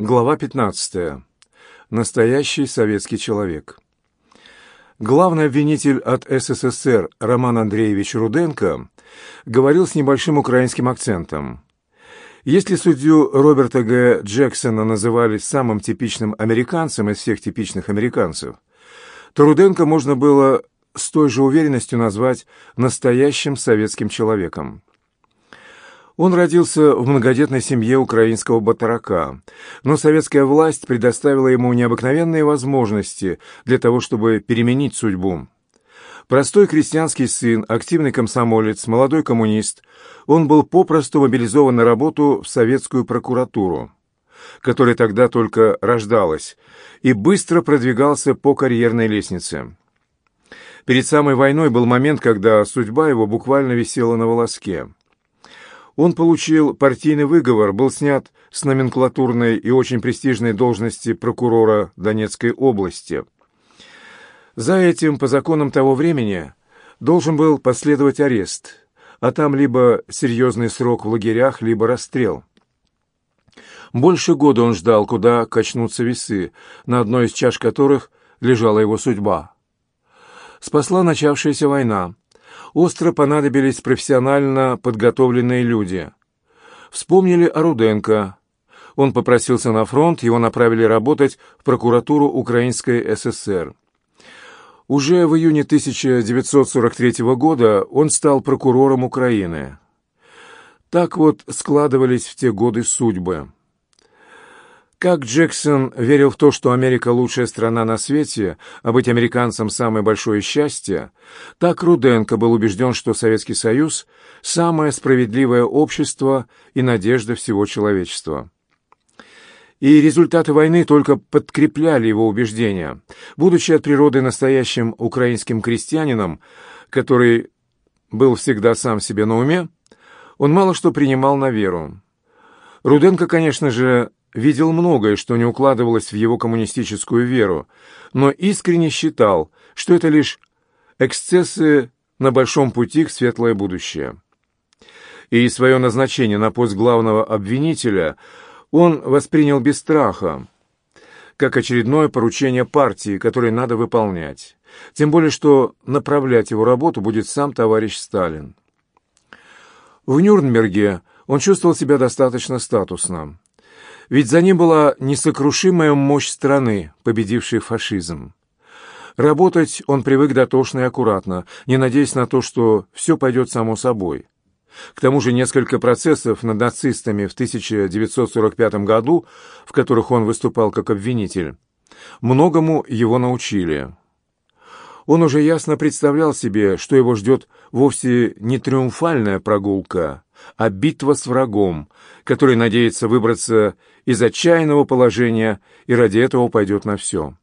Глава 15. Настоящий советский человек. Главный обвинитель от СССР Роман Андреевич Руденко говорил с небольшим украинским акцентом. Если судью Роберта Г. Джексона называли самым типичным американцем из всех типичных американцев, то Руденко можно было с той же уверенностью назвать настоящим советским человеком. Он родился в многодетной семье украинского батарака, но советская власть предоставила ему необыкновенные возможности для того, чтобы переменить судьбу. Простой крестьянский сын, активный комсомолец, молодой коммунист, он был попросту мобилизован на работу в советскую прокуратуру, которая тогда только рождалась, и быстро продвигался по карьерной лестнице. Перед самой войной был момент, когда судьба его буквально висела на волоске. Он получил партийный выговор, был снят с номенклатурной и очень престижной должности прокурора Донецкой области. За этим, по законам того времени, должен был последовать арест, а там либо серьезный срок в лагерях, либо расстрел. Больше года он ждал, куда качнутся весы, на одной из чаш которых лежала его судьба. Спасла начавшаяся война – остро понадобились профессионально подготовленные люди. Вспомнили о Руденко. Он попросился на фронт, его направили работать в прокуратуру Украинской ССР. Уже в июне 1943 года он стал прокурором Украины. Так вот складывались в те годы судьбы. Как Джексон верил в то, что Америка лучшая страна на свете, а быть американцем самое большое счастье, так Руденко был убежден, что Советский Союз – самое справедливое общество и надежда всего человечества. И результаты войны только подкрепляли его убеждения. Будучи от природы настоящим украинским крестьянином, который был всегда сам себе на уме, он мало что принимал на веру. Руденко, конечно же, видел многое, что не укладывалось в его коммунистическую веру, но искренне считал, что это лишь эксцессы на большом пути к светлое будущее. И свое назначение на пост главного обвинителя он воспринял без страха, как очередное поручение партии, которое надо выполнять. Тем более, что направлять его работу будет сам товарищ Сталин. В Нюрнберге он чувствовал себя достаточно статусным. Ведь за ним была несокрушимая мощь страны, победившей фашизм. Работать он привык дотошно и аккуратно, не надеясь на то, что все пойдет само собой. К тому же несколько процессов над нацистами в 1945 году, в которых он выступал как обвинитель, многому его научили. Он уже ясно представлял себе, что его ждет вовсе не триумфальная прогулка, а битва с врагом, который надеется выбраться из отчаянного положения и ради этого пойдет на все.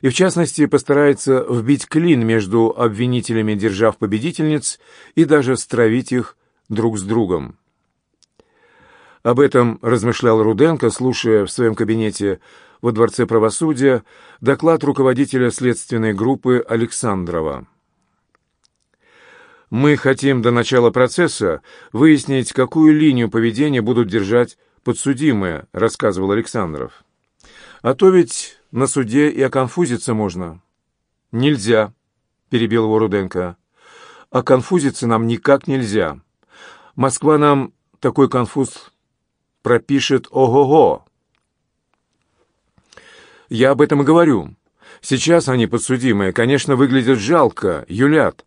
И в частности постарается вбить клин между обвинителями держав-победительниц и даже стравить их друг с другом. Об этом размышлял Руденко, слушая в своем кабинете во Дворце правосудия доклад руководителя следственной группы Александрова. Мы хотим до начала процесса выяснить, какую линию поведения будут держать подсудимые, рассказывал Александров. А то ведь на суде и оконфузиться можно. Нельзя, перебил его Руденко. Оконфузиться нам никак нельзя. Москва нам такой конфуз пропишет ого-го. Я об этом и говорю. Сейчас они подсудимые, конечно, выглядят жалко, юлят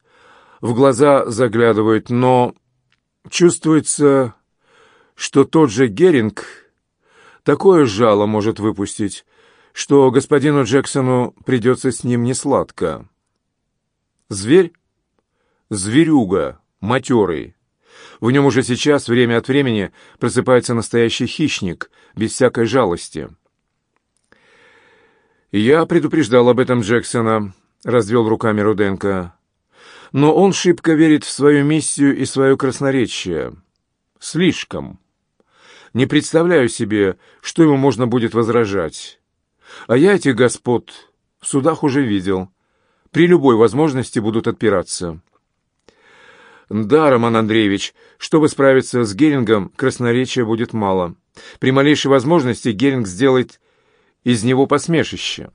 в глаза заглядывает, но чувствуется, что тот же Геринг такое жало может выпустить, что господину Джексону придется с ним несладко. Зверь? Зверюга, матерый. В нем уже сейчас, время от времени, просыпается настоящий хищник, без всякой жалости. «Я предупреждал об этом Джексона», — развел руками Руденко. Но он шибко верит в свою миссию и свое красноречие. Слишком. Не представляю себе, что ему можно будет возражать. А я этих господ в судах уже видел. При любой возможности будут отпираться. Да, Роман Андреевич, чтобы справиться с Герингом, красноречия будет мало. При малейшей возможности Геринг сделает из него посмешище.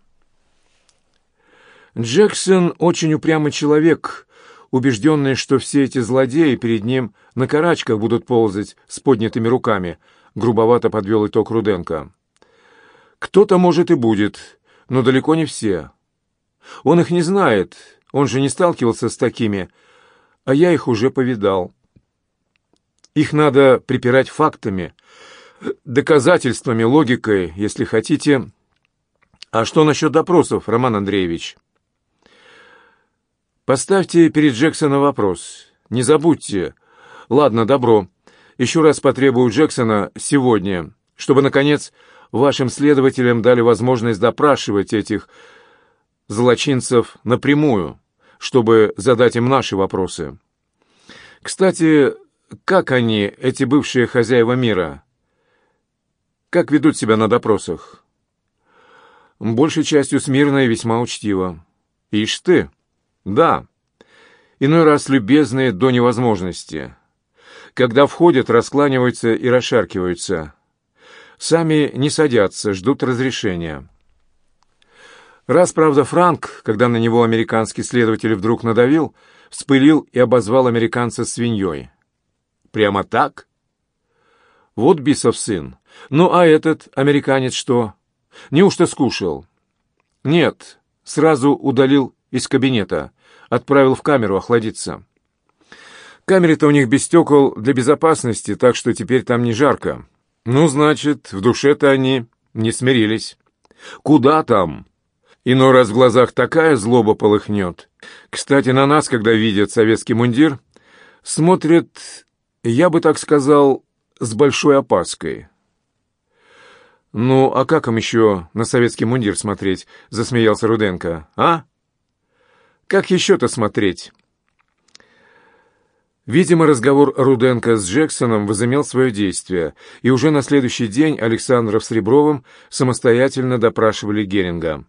Джексон очень упрямый человек убежденный, что все эти злодеи перед ним на карачках будут ползать с поднятыми руками, грубовато подвел итог Руденко. Кто-то, может, и будет, но далеко не все. Он их не знает, он же не сталкивался с такими, а я их уже повидал. Их надо припирать фактами, доказательствами, логикой, если хотите. А что насчет допросов, Роман Андреевич? Поставьте перед Джексона вопрос. Не забудьте. Ладно, добро. Еще раз потребую Джексона сегодня, чтобы, наконец, вашим следователям дали возможность допрашивать этих злочинцев напрямую, чтобы задать им наши вопросы. Кстати, как они, эти бывшие хозяева мира? Как ведут себя на допросах? Большей частью смирно и весьма учтиво. Ишь ты! Да, иной раз любезные до невозможности. Когда входят, раскланиваются и расшаркиваются. Сами не садятся, ждут разрешения. Раз, правда, Франк, когда на него американский следователь вдруг надавил, вспылил и обозвал американца свиньей. Прямо так? Вот Бисов сын. Ну а этот американец что? Неужто скушал? Нет, сразу удалил из кабинета. Отправил в камеру охладиться. Камеры-то у них без стекол для безопасности, так что теперь там не жарко. Ну, значит, в душе-то они не смирились. Куда там? Иной раз в глазах такая злоба полыхнет. Кстати, на нас, когда видят советский мундир, смотрят, я бы так сказал, с большой опаской. «Ну, а как им еще на советский мундир смотреть?» — засмеялся Руденко. «А? Как еще-то смотреть? Видимо, разговор Руденко с Джексоном возымел свое действие, и уже на следующий день Александров с Ребровым самостоятельно допрашивали Геринга.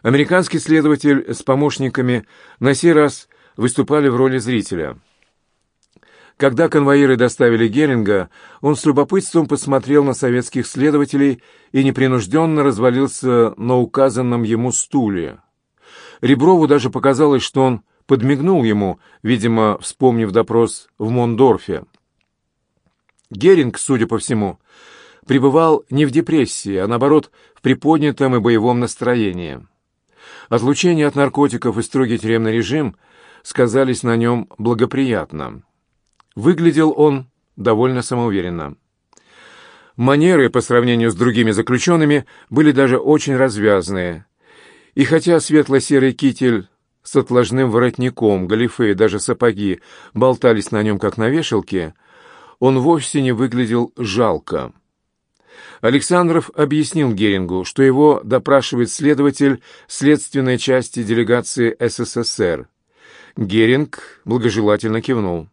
Американский следователь с помощниками на сей раз выступали в роли зрителя. Когда конвоиры доставили Геринга, он с любопытством посмотрел на советских следователей и непринужденно развалился на указанном ему стуле. Реброву даже показалось, что он подмигнул ему, видимо, вспомнив допрос в Мондорфе. Геринг, судя по всему, пребывал не в депрессии, а наоборот, в приподнятом и боевом настроении. Отлучение от наркотиков и строгий тюремный режим сказались на нем благоприятно. Выглядел он довольно самоуверенно. Манеры по сравнению с другими заключенными были даже очень развязные, и хотя светло-серый китель с отложным воротником, галифе и даже сапоги болтались на нем, как на вешалке, он вовсе не выглядел жалко. Александров объяснил Герингу, что его допрашивает следователь следственной части делегации СССР. Геринг благожелательно кивнул.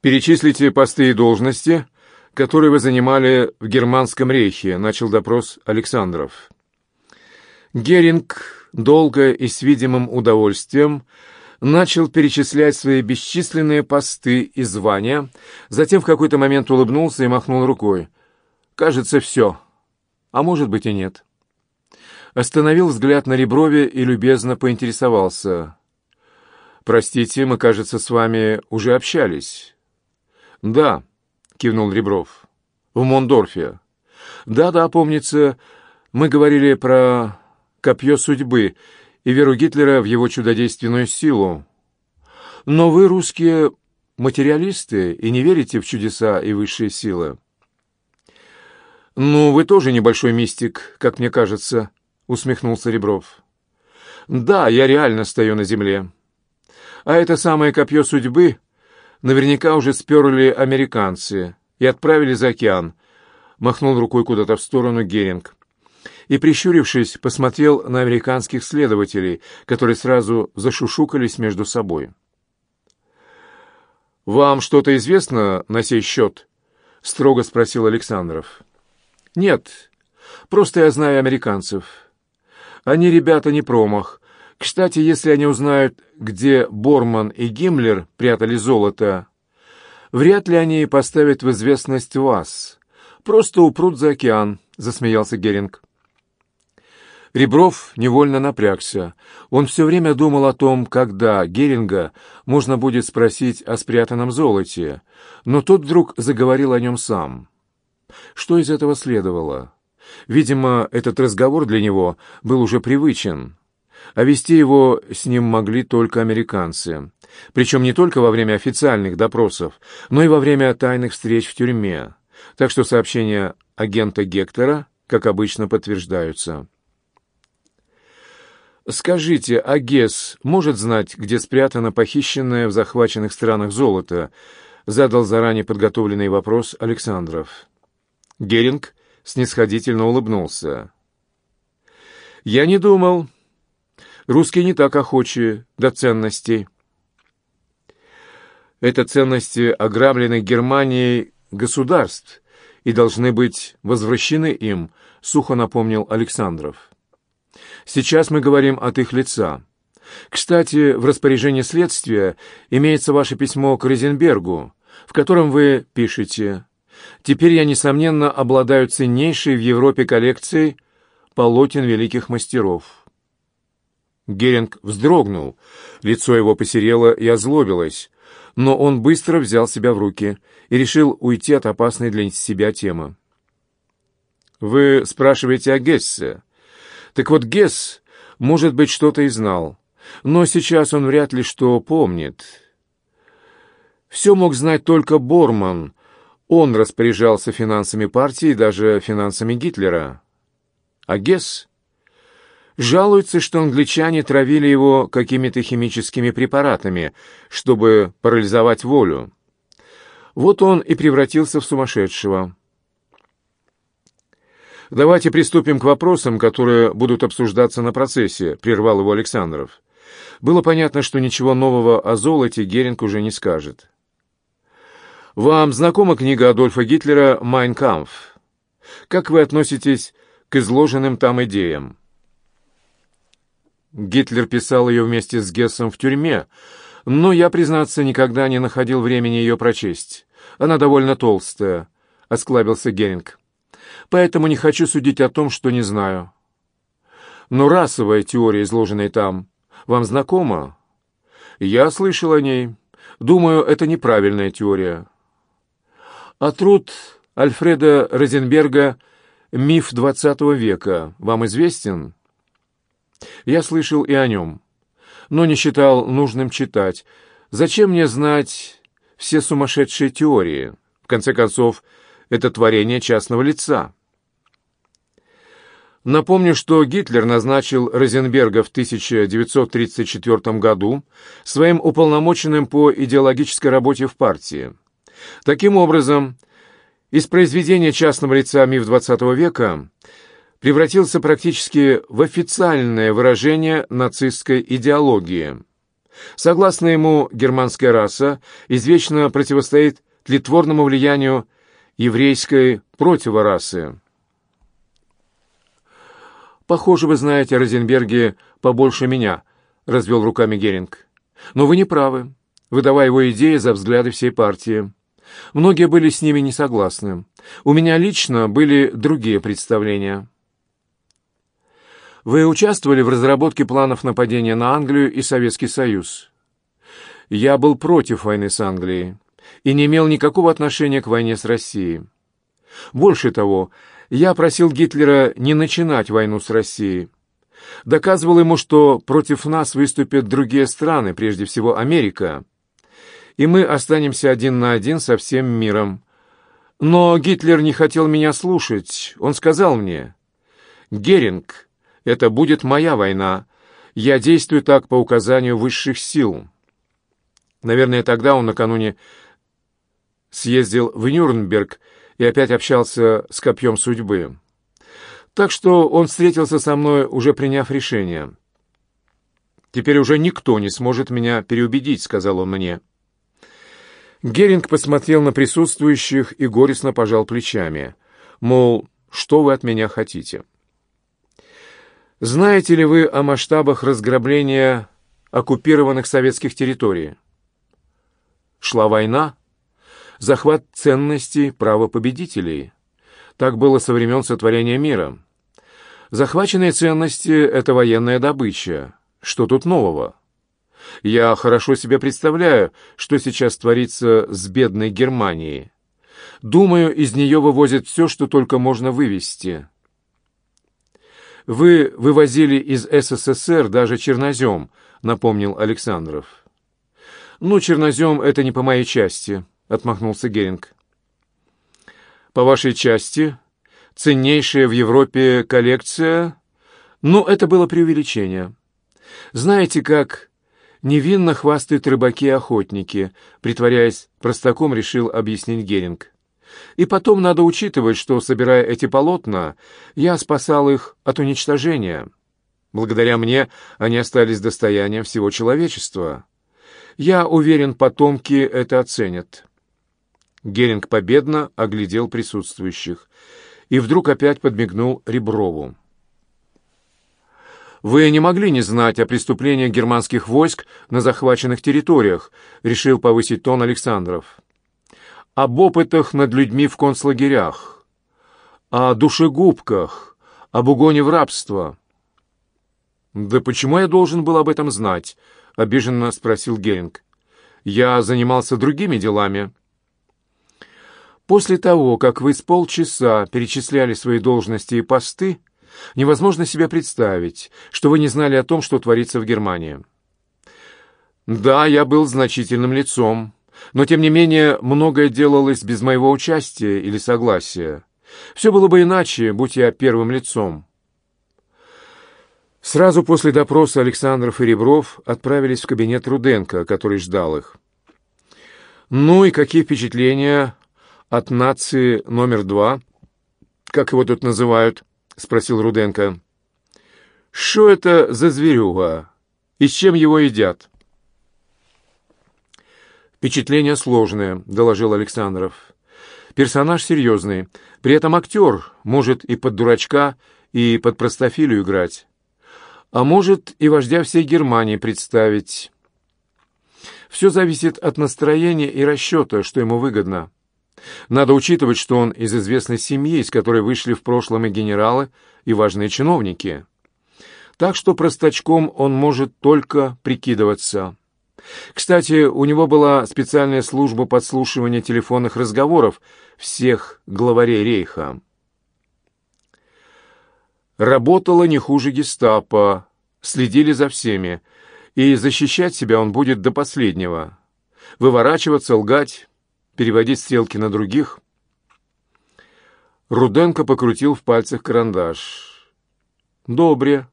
«Перечислите посты и должности, которые вы занимали в Германском рейхе», — начал допрос Александров. Геринг долго и с видимым удовольствием начал перечислять свои бесчисленные посты и звания, затем в какой-то момент улыбнулся и махнул рукой. «Кажется, все. А может быть и нет». Остановил взгляд на Реброве и любезно поинтересовался. «Простите, мы, кажется, с вами уже общались». «Да», — кивнул Ребров, — «в Мондорфе». «Да-да, помнится, мы говорили про копье судьбы и веру Гитлера в его чудодейственную силу. Но вы, русские, материалисты и не верите в чудеса и высшие силы. «Ну, вы тоже небольшой мистик, как мне кажется», — усмехнулся Ребров. «Да, я реально стою на земле. А это самое копье судьбы наверняка уже сперли американцы и отправили за океан», — махнул рукой куда-то в сторону Геринг и, прищурившись, посмотрел на американских следователей, которые сразу зашушукались между собой. «Вам что-то известно на сей счет?» — строго спросил Александров. «Нет, просто я знаю американцев. Они ребята не промах. Кстати, если они узнают, где Борман и Гиммлер прятали золото, вряд ли они поставят в известность вас. Просто упрут за океан», — засмеялся Геринг. Ребров невольно напрягся. Он все время думал о том, когда Геринга можно будет спросить о спрятанном золоте, но тот вдруг заговорил о нем сам. Что из этого следовало? Видимо, этот разговор для него был уже привычен, а вести его с ним могли только американцы. Причем не только во время официальных допросов, но и во время тайных встреч в тюрьме. Так что сообщения агента Гектора, как обычно, подтверждаются. Скажите, а может знать, где спрятано похищенное в захваченных странах золото? Задал заранее подготовленный вопрос Александров. Геринг снисходительно улыбнулся. Я не думал. Русские не так охочи до ценностей. Это ценности ограбленных Германией государств и должны быть возвращены им, сухо напомнил Александров. Сейчас мы говорим от их лица. Кстати, в распоряжении следствия имеется ваше письмо к Розенбергу, в котором вы пишете «Теперь я, несомненно, обладаю ценнейшей в Европе коллекцией полотен великих мастеров». Геринг вздрогнул, лицо его посерело и озлобилось, но он быстро взял себя в руки и решил уйти от опасной для себя темы. «Вы спрашиваете о Гессе?» Так вот, Гесс, может быть, что-то и знал, но сейчас он вряд ли что помнит. Все мог знать только Борман. Он распоряжался финансами партии и даже финансами Гитлера. А Гесс жалуется, что англичане травили его какими-то химическими препаратами, чтобы парализовать волю. Вот он и превратился в сумасшедшего. «Давайте приступим к вопросам, которые будут обсуждаться на процессе», — прервал его Александров. Было понятно, что ничего нового о золоте Геринг уже не скажет. «Вам знакома книга Адольфа Гитлера «Майн кампф»? Как вы относитесь к изложенным там идеям?» Гитлер писал ее вместе с Гессом в тюрьме, но я, признаться, никогда не находил времени ее прочесть. Она довольно толстая, — осклабился Геринг поэтому не хочу судить о том, что не знаю. Но расовая теория, изложенная там, вам знакома? Я слышал о ней. Думаю, это неправильная теория. А труд Альфреда Розенберга «Миф XX века» вам известен? Я слышал и о нем, но не считал нужным читать. Зачем мне знать все сумасшедшие теории? В конце концов, это творение частного лица. Напомню, что Гитлер назначил Розенберга в 1934 году своим уполномоченным по идеологической работе в партии. Таким образом, из произведения частного лица «Миф XX века» превратился практически в официальное выражение нацистской идеологии. Согласно ему, германская раса извечно противостоит тлетворному влиянию еврейской противорасы. «Похоже, вы знаете о Розенберге побольше меня», — развел руками Геринг. «Но вы не правы, выдавая его идеи за взгляды всей партии. Многие были с ними не согласны. У меня лично были другие представления». «Вы участвовали в разработке планов нападения на Англию и Советский Союз?» «Я был против войны с Англией и не имел никакого отношения к войне с Россией. Больше того, я просил Гитлера не начинать войну с Россией. Доказывал ему, что против нас выступят другие страны, прежде всего Америка. И мы останемся один на один со всем миром. Но Гитлер не хотел меня слушать. Он сказал мне, «Геринг, это будет моя война. Я действую так по указанию высших сил». Наверное, тогда он накануне съездил в Нюрнберг и опять общался с копьем судьбы. Так что он встретился со мной, уже приняв решение. «Теперь уже никто не сможет меня переубедить», — сказал он мне. Геринг посмотрел на присутствующих и горестно пожал плечами. Мол, что вы от меня хотите? Знаете ли вы о масштабах разграбления оккупированных советских территорий? Шла война, захват ценностей права победителей. Так было со времен сотворения мира. Захваченные ценности — это военная добыча. Что тут нового? Я хорошо себе представляю, что сейчас творится с бедной Германией. Думаю, из нее вывозят все, что только можно вывести. «Вы вывозили из СССР даже чернозем», — напомнил Александров. «Ну, чернозем — это не по моей части», — отмахнулся Геринг. «По вашей части, ценнейшая в Европе коллекция...» «Ну, это было преувеличение. Знаете, как невинно хвастают рыбаки-охотники», притворяясь простаком, решил объяснить Геринг. «И потом надо учитывать, что, собирая эти полотна, я спасал их от уничтожения. Благодаря мне они остались достоянием всего человечества. Я уверен, потомки это оценят». Геринг победно оглядел присутствующих и вдруг опять подмигнул Реброву. «Вы не могли не знать о преступлениях германских войск на захваченных территориях», — решил повысить тон Александров. «Об опытах над людьми в концлагерях, о душегубках, об угоне в рабство». «Да почему я должен был об этом знать?» — обиженно спросил Геринг. «Я занимался другими делами». После того, как вы с полчаса перечисляли свои должности и посты, невозможно себе представить, что вы не знали о том, что творится в Германии. Да, я был значительным лицом, но, тем не менее, многое делалось без моего участия или согласия. Все было бы иначе, будь я первым лицом. Сразу после допроса Александров и Ребров отправились в кабинет Руденко, который ждал их. «Ну и какие впечатления от нации номер два, как его тут называют?» — спросил Руденко. «Что это за зверюга? И с чем его едят?» «Впечатление сложное», — доложил Александров. «Персонаж серьезный. При этом актер может и под дурачка, и под простофилю играть. А может и вождя всей Германии представить. Все зависит от настроения и расчета, что ему выгодно. Надо учитывать, что он из известной семьи, из которой вышли в прошлом и генералы, и важные чиновники. Так что простачком он может только прикидываться. Кстати, у него была специальная служба подслушивания телефонных разговоров всех главарей рейха. Работала не хуже гестапо, следили за всеми, и защищать себя он будет до последнего. Выворачиваться, лгать, переводить стрелки на других. Руденко покрутил в пальцах карандаш. «Добре.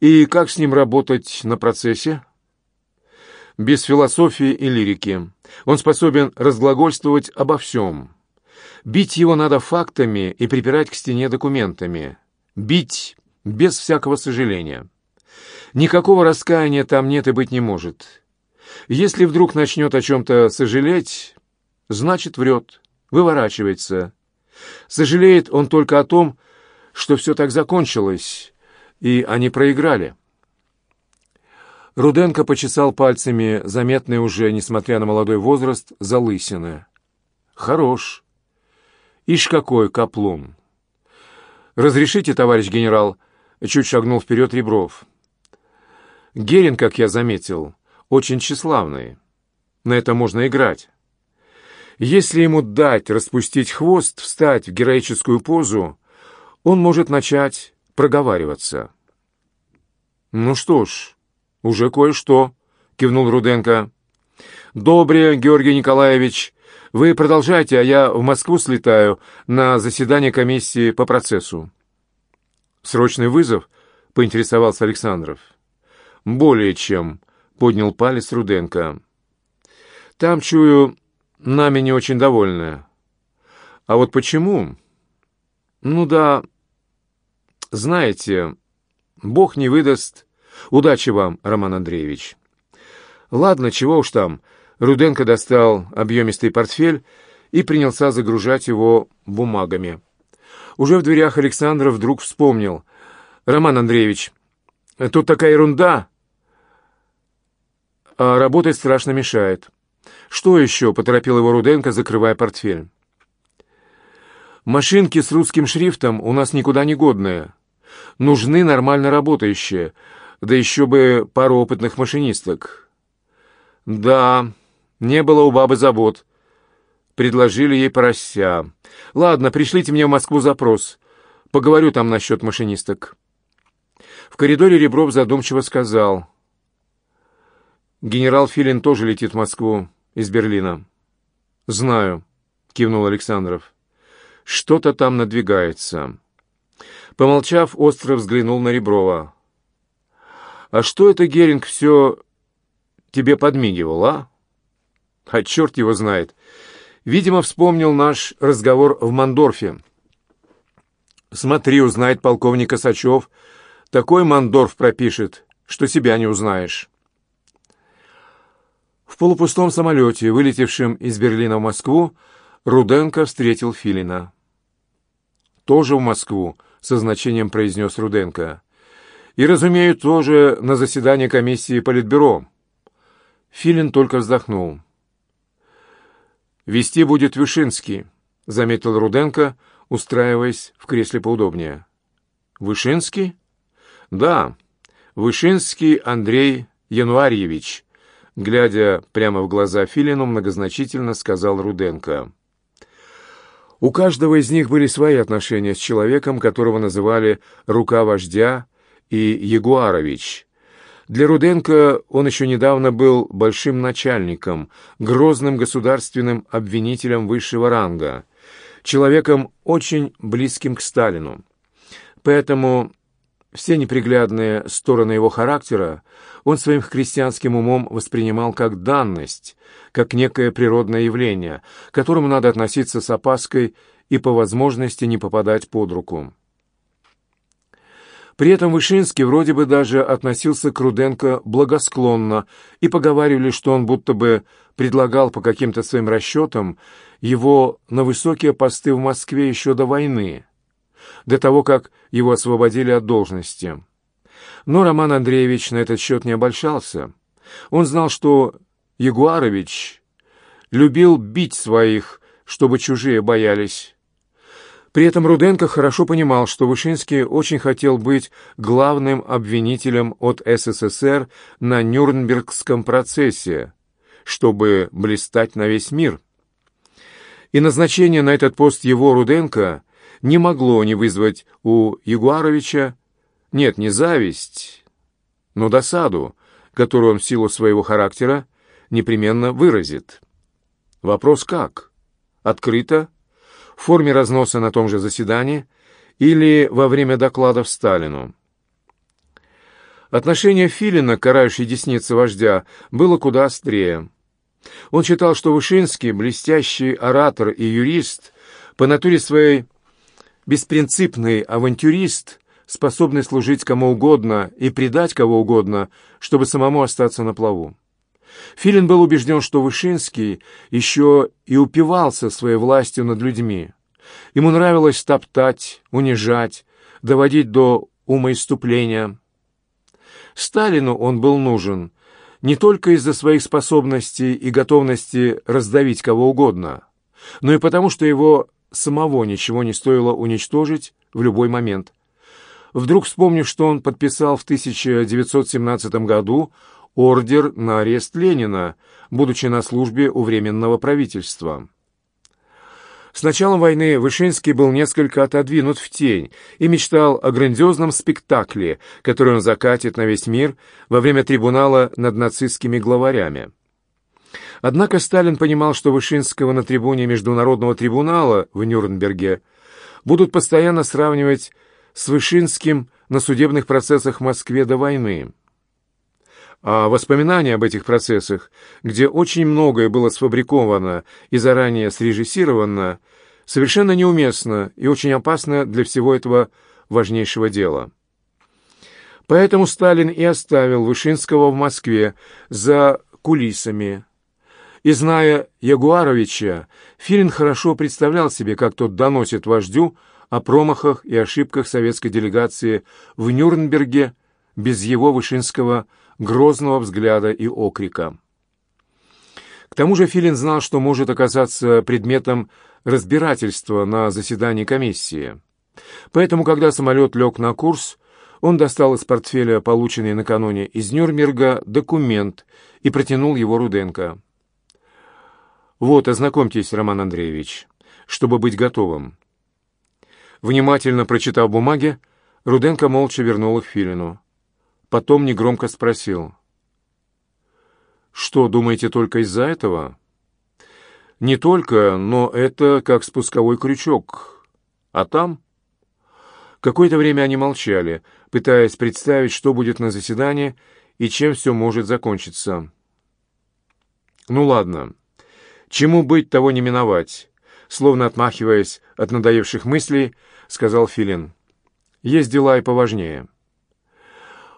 И как с ним работать на процессе?» «Без философии и лирики. Он способен разглагольствовать обо всем. Бить его надо фактами и припирать к стене документами. Бить без всякого сожаления. Никакого раскаяния там нет и быть не может. Если вдруг начнет о чем-то сожалеть, значит, врет, выворачивается. Сожалеет он только о том, что все так закончилось, и они проиграли. Руденко почесал пальцами заметные уже, несмотря на молодой возраст, залысины. «Хорош. Ишь какой, каплун!» «Разрешите, товарищ генерал?» — чуть шагнул вперед Ребров. «Герин, как я заметил, — очень тщеславные. На это можно играть. Если ему дать распустить хвост, встать в героическую позу, он может начать проговариваться. «Ну что ж, уже кое-что», — кивнул Руденко. «Добре, Георгий Николаевич, вы продолжайте, а я в Москву слетаю на заседание комиссии по процессу». «Срочный вызов?» — поинтересовался Александров. «Более чем», — поднял палец Руденко. «Там, чую, нами не очень довольны. А вот почему? Ну да, знаете, Бог не выдаст. Удачи вам, Роман Андреевич». «Ладно, чего уж там». Руденко достал объемистый портфель и принялся загружать его бумагами. Уже в дверях Александра вдруг вспомнил. «Роман Андреевич, тут такая ерунда!» А работать страшно мешает. Что еще?» — поторопил его Руденко, закрывая портфель. «Машинки с русским шрифтом у нас никуда не годные. Нужны нормально работающие, да еще бы пару опытных машинисток». «Да, не было у бабы забот», Предложили ей порося. «Ладно, пришлите мне в Москву запрос. Поговорю там насчет машинисток». В коридоре Ребров задумчиво сказал. Генерал Филин тоже летит в Москву из Берлина. Знаю, кивнул Александров. Что-то там надвигается. Помолчав, остро взглянул на Реброва. А что это Геринг все тебе подмигивал, а? А черт его знает. Видимо, вспомнил наш разговор в Мандорфе. Смотри, узнает полковник Косачев. Такой Мандорф пропишет, что себя не узнаешь. В полупустом самолете, вылетевшем из Берлина в Москву, Руденко встретил Филина. «Тоже в Москву», — со значением произнес Руденко. «И, разумею, тоже на заседание комиссии Политбюро». Филин только вздохнул. «Вести будет Вышинский», — заметил Руденко, устраиваясь в кресле поудобнее. «Вышинский?» «Да, Вышинский Андрей Януарьевич», глядя прямо в глаза Филину, многозначительно сказал Руденко. У каждого из них были свои отношения с человеком, которого называли «рука вождя» и «Ягуарович». Для Руденко он еще недавно был большим начальником, грозным государственным обвинителем высшего ранга, человеком очень близким к Сталину. Поэтому все неприглядные стороны его характера он своим христианским умом воспринимал как данность, как некое природное явление, к которому надо относиться с опаской и по возможности не попадать под руку. При этом Вышинский вроде бы даже относился к Руденко благосклонно, и поговаривали, что он будто бы предлагал по каким-то своим расчетам его на высокие посты в Москве еще до войны до того, как его освободили от должности. Но Роман Андреевич на этот счет не обольщался. Он знал, что Ягуарович любил бить своих, чтобы чужие боялись. При этом Руденко хорошо понимал, что Вышинский очень хотел быть главным обвинителем от СССР на Нюрнбергском процессе, чтобы блистать на весь мир. И назначение на этот пост его Руденко – не могло не вызвать у Ягуаровича, нет, не зависть, но досаду, которую он в силу своего характера непременно выразит. Вопрос как? Открыто? В форме разноса на том же заседании или во время докладов Сталину? Отношение Филина, карающей десницы вождя, было куда острее. Он считал, что Вышинский, блестящий оратор и юрист, по натуре своей беспринципный авантюрист, способный служить кому угодно и предать кого угодно, чтобы самому остаться на плаву. Филин был убежден, что Вышинский еще и упивался своей властью над людьми. Ему нравилось топтать, унижать, доводить до умоиступления. Сталину он был нужен не только из-за своих способностей и готовности раздавить кого угодно, но и потому, что его самого ничего не стоило уничтожить в любой момент. Вдруг вспомнив, что он подписал в 1917 году ордер на арест Ленина, будучи на службе у Временного правительства. С началом войны Вышинский был несколько отодвинут в тень и мечтал о грандиозном спектакле, который он закатит на весь мир во время трибунала над нацистскими главарями. Однако Сталин понимал, что Вышинского на трибуне Международного трибунала в Нюрнберге будут постоянно сравнивать с Вышинским на судебных процессах в Москве до войны. А воспоминания об этих процессах, где очень многое было сфабриковано и заранее срежиссировано, совершенно неуместно и очень опасно для всего этого важнейшего дела. Поэтому Сталин и оставил Вышинского в Москве за кулисами, и зная Ягуаровича, Филин хорошо представлял себе, как тот доносит вождю о промахах и ошибках советской делегации в Нюрнберге без его вышинского грозного взгляда и окрика. К тому же Филин знал, что может оказаться предметом разбирательства на заседании комиссии. Поэтому, когда самолет лег на курс, он достал из портфеля, полученный накануне из Нюрнберга, документ и протянул его Руденко. «Вот, ознакомьтесь, Роман Андреевич, чтобы быть готовым». Внимательно прочитав бумаги, Руденко молча вернул их Филину. Потом негромко спросил. «Что, думаете, только из-за этого?» «Не только, но это как спусковой крючок. А там...» Какое-то время они молчали, пытаясь представить, что будет на заседании и чем все может закончиться. «Ну ладно, «Чему быть, того не миновать», — словно отмахиваясь от надоевших мыслей, сказал Филин. «Есть дела и поважнее».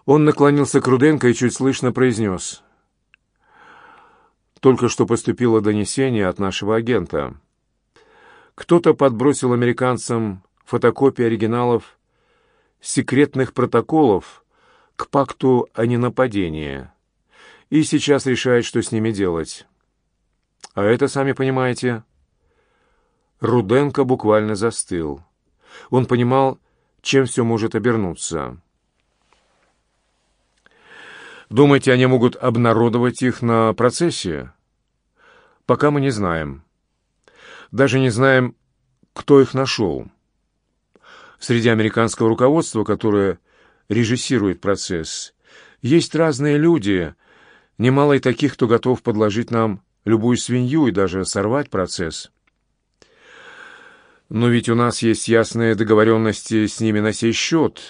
Он наклонился к Руденко и чуть слышно произнес. «Только что поступило донесение от нашего агента. Кто-то подбросил американцам фотокопии оригиналов секретных протоколов к пакту о ненападении и сейчас решает, что с ними делать». А это, сами понимаете...» Руденко буквально застыл. Он понимал, чем все может обернуться. «Думаете, они могут обнародовать их на процессе?» «Пока мы не знаем. Даже не знаем, кто их нашел. Среди американского руководства, которое режиссирует процесс, есть разные люди, немало и таких, кто готов подложить нам любую свинью и даже сорвать процесс. Но ведь у нас есть ясные договоренности с ними на сей счет.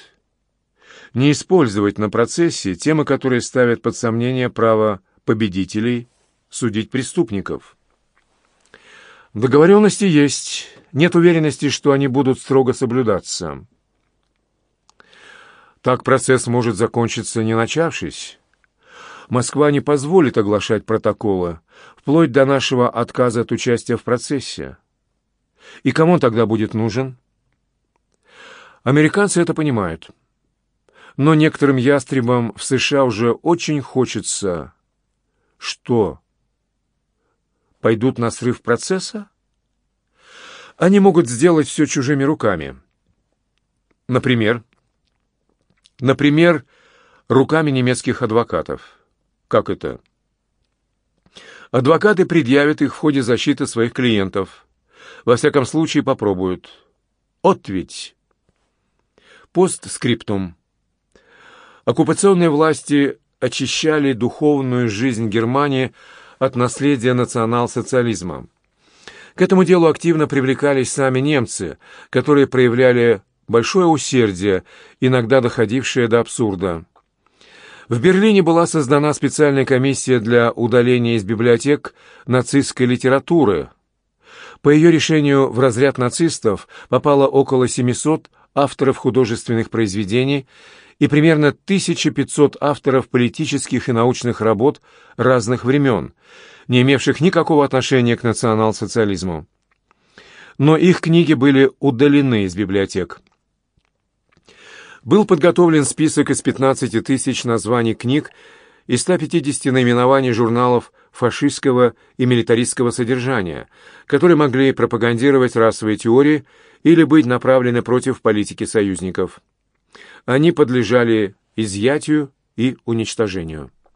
Не использовать на процессе темы, которые ставят под сомнение право победителей судить преступников. Договоренности есть, нет уверенности, что они будут строго соблюдаться. Так процесс может закончиться, не начавшись. Москва не позволит оглашать протоколы, вплоть до нашего отказа от участия в процессе. И кому тогда будет нужен? Американцы это понимают. Но некоторым ястребам в США уже очень хочется... Что? Пойдут на срыв процесса? Они могут сделать все чужими руками. Например? Например, руками немецких адвокатов. Как это? Адвокаты предъявят их в ходе защиты своих клиентов. Во всяком случае, попробуют. От. Постскриптум. Оккупационные власти очищали духовную жизнь Германии от наследия национал-социализма. К этому делу активно привлекались сами немцы, которые проявляли большое усердие, иногда доходившее до абсурда. В Берлине была создана специальная комиссия для удаления из библиотек нацистской литературы. По ее решению в разряд нацистов попало около 700 авторов художественных произведений и примерно 1500 авторов политических и научных работ разных времен, не имевших никакого отношения к национал-социализму. Но их книги были удалены из библиотек. Был подготовлен список из 15 тысяч названий книг и 150 наименований журналов фашистского и милитаристского содержания, которые могли пропагандировать расовые теории или быть направлены против политики союзников. Они подлежали изъятию и уничтожению.